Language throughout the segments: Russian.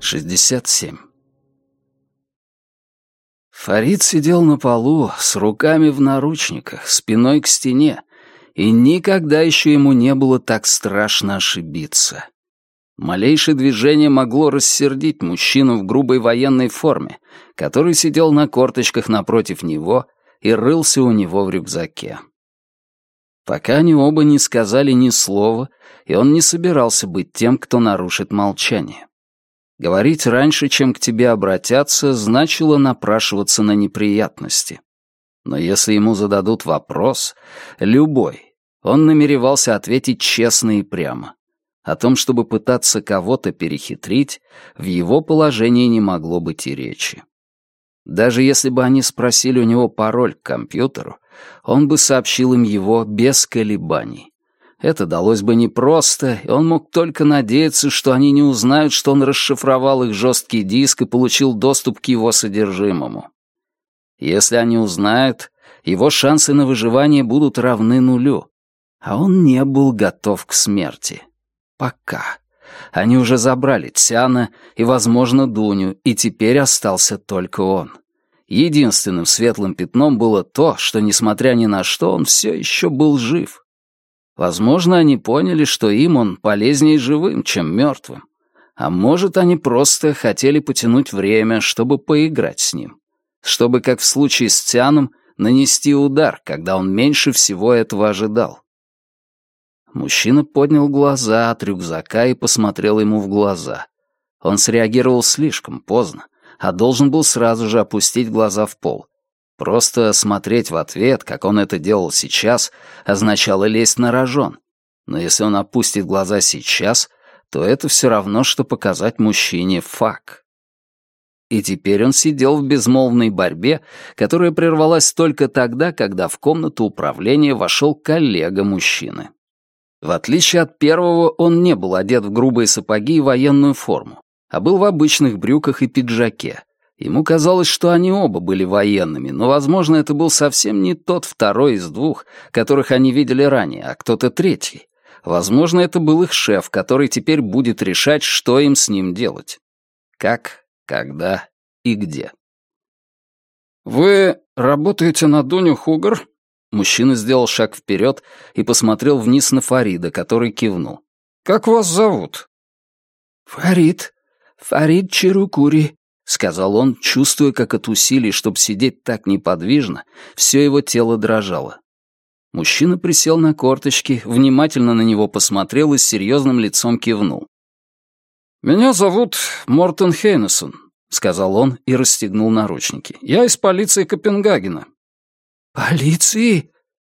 Шестьдесят семь. Фарид сидел на полу с руками в наручниках, спиной к стене, и никогда еще ему не было так страшно ошибиться. Малейшее движение могло рассердить мужчину в грубой военной форме, который сидел на корточках напротив него и рылся у него в рюкзаке. Пока они оба не сказали ни слова, и он не собирался быть тем, кто нарушит молчание. Говорить раньше, чем к тебе обратятся, значило напрашиваться на неприятности. Но если ему зададут вопрос, любой, он намеревался ответить честно и прямо. О том, чтобы пытаться кого-то перехитрить, в его положении не могло быть и речи. Даже если бы они спросили у него пароль к компьютеру, он бы сообщил им его без колебаний. Это далось бы непросто, и он мог только надеяться, что они не узнают, что он расшифровал их жесткий диск и получил доступ к его содержимому. Если они узнают, его шансы на выживание будут равны нулю, а он не был готов к смерти. Пока. Они уже забрали Тяна и, возможно, Дуню, и теперь остался только он. Единственным светлым пятном было то, что, несмотря ни на что, он все еще был жив. Возможно, они поняли, что им он полезнее живым, чем мертвым. А может, они просто хотели потянуть время, чтобы поиграть с ним. Чтобы, как в случае с Тяном, нанести удар, когда он меньше всего этого ожидал. Мужчина поднял глаза от рюкзака и посмотрел ему в глаза. Он среагировал слишком поздно, а должен был сразу же опустить глаза в пол. Просто смотреть в ответ, как он это делал сейчас, означало лезть на рожон. Но если он опустит глаза сейчас, то это все равно, что показать мужчине факт. И теперь он сидел в безмолвной борьбе, которая прервалась только тогда, когда в комнату управления вошел коллега мужчины. В отличие от первого, он не был одет в грубые сапоги и военную форму, а был в обычных брюках и пиджаке. Ему казалось, что они оба были военными, но, возможно, это был совсем не тот второй из двух, которых они видели ранее, а кто-то третий. Возможно, это был их шеф, который теперь будет решать, что им с ним делать. Как, когда и где. «Вы работаете на Дуню Хугар?» Мужчина сделал шаг вперед и посмотрел вниз на Фарида, который кивнул. «Как вас зовут?» «Фарид. Фарид Чирукури», — сказал он, чувствуя, как от усилий, чтобы сидеть так неподвижно, все его тело дрожало. Мужчина присел на корточки, внимательно на него посмотрел и с серьезным лицом кивнул. «Меня зовут Мортен Хейнесон», — сказал он и расстегнул наручники. «Я из полиции Копенгагена. «Полиции?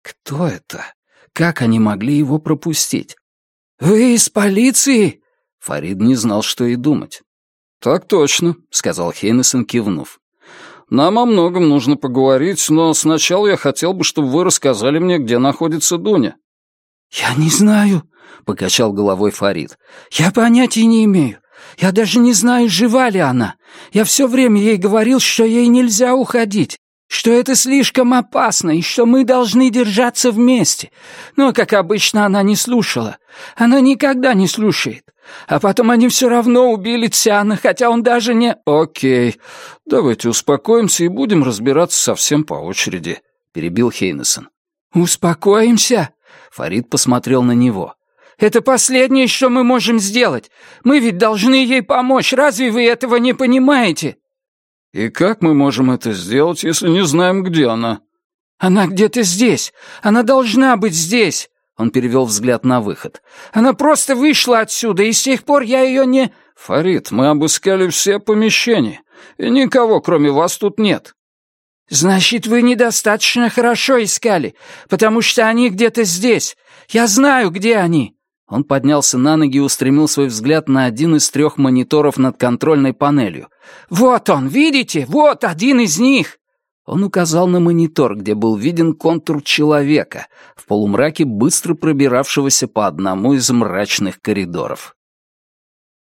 Кто это? Как они могли его пропустить?» «Вы из полиции?» Фарид не знал, что и думать. «Так точно», — сказал Хейнесон, кивнув. «Нам о многом нужно поговорить, но сначала я хотел бы, чтобы вы рассказали мне, где находится Дуня». «Я не знаю», — покачал головой Фарид. «Я понятия не имею. Я даже не знаю, жива ли она. Я все время ей говорил, что ей нельзя уходить что это слишком опасно и что мы должны держаться вместе. Но, как обычно, она не слушала. Она никогда не слушает. А потом они все равно убили Тиана, хотя он даже не... «Окей, давайте успокоимся и будем разбираться совсем по очереди», — перебил Хейнесон. «Успокоимся?» — Фарид посмотрел на него. «Это последнее, что мы можем сделать. Мы ведь должны ей помочь. Разве вы этого не понимаете?» «И как мы можем это сделать, если не знаем, где она?» «Она где-то здесь. Она должна быть здесь!» Он перевел взгляд на выход. «Она просто вышла отсюда, и с тех пор я ее не...» «Фарид, мы обыскали все помещения, и никого, кроме вас, тут нет». «Значит, вы недостаточно хорошо искали, потому что они где-то здесь. Я знаю, где они. Он поднялся на ноги и устремил свой взгляд на один из трех мониторов над контрольной панелью. «Вот он, видите? Вот один из них!» Он указал на монитор, где был виден контур человека, в полумраке быстро пробиравшегося по одному из мрачных коридоров.